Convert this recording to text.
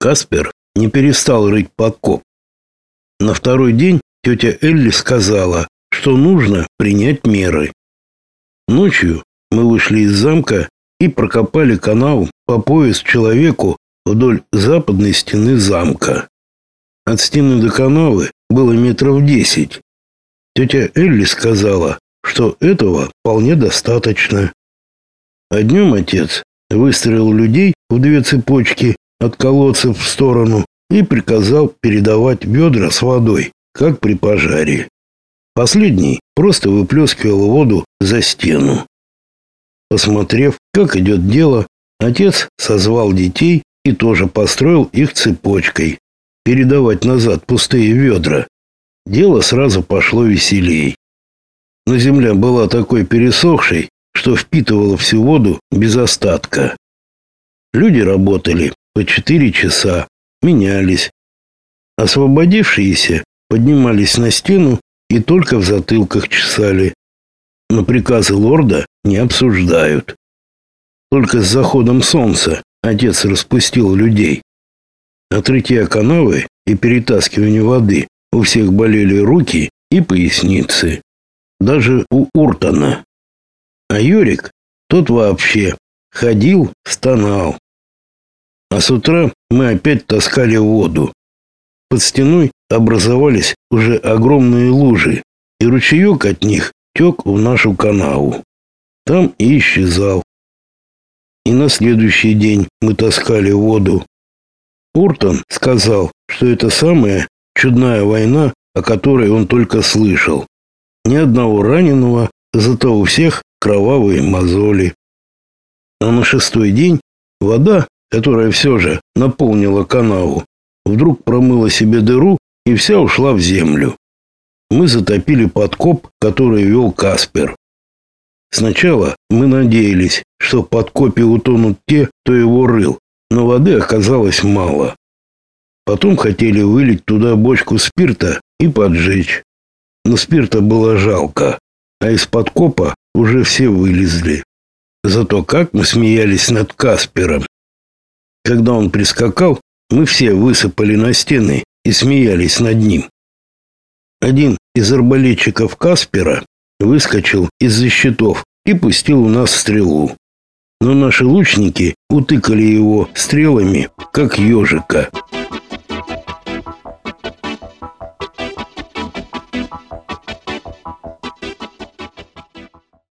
Каспер не перестал рыть подкоп. На второй день тетя Элли сказала, что нужно принять меры. Ночью мы вышли из замка и прокопали канал по пояс человеку вдоль западной стены замка. От стены до канавы было метров десять. Тетя Элли сказала, что этого вполне достаточно. А днем отец выстроил людей в две цепочки от колодцев в сторону и приказал передавать ведра с водой, как при пожаре. Последний просто выплескивал воду за стену. Посмотрев, как идет дело, отец созвал детей и тоже построил их цепочкой, передавать назад пустые ведра. Дело сразу пошло веселей. Но земля была такой пересохшей, что впитывала всю воду без остатка. Люди работали по четыре часа, менялись. Освободившиеся поднимались на стену и только в затылках чесали. Но приказы лорда не обсуждают. Только с заходом солнца отец распустил людей. Отрытие канавы и перетаскивание воды у всех болели руки и поясницы. Даже у Уртона. А Юрик, тот вообще ходил, стонал. А с утра мы опять таскали воду. Под стеной образовались уже огромные лужи, и ручеек от них тек в нашу канаву. Там и исчезал. И на следующий день мы таскали воду. Уртон сказал, что это самая чудная война, о которой он только слышал. Ни одного раненого, зато у всех кровавые мозоли. А на шестой день вода, которая все же наполнила канаву, вдруг промыла себе дыру и вся ушла в землю. Мы затопили подкоп, который вел Каспер. Сначала мы надеялись, что в подкопе утонут те, кто его рыл, но воды оказалось мало. Потом хотели вылить туда бочку спирта и поджечь. Но спирта было жалко, а из подкопа уже все вылезли. Зато как мы смеялись над Каспером. Когда он прискакал, мы все высыпали на стены и смеялись над ним. Один из арбалетчиков Каспера выскочил из-за щитов и пустил у нас стрелу. Но наши лучники утыкали его стрелами, как ежика.